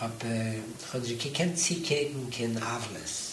hab, äh, ich kann sie gegen kein Avles.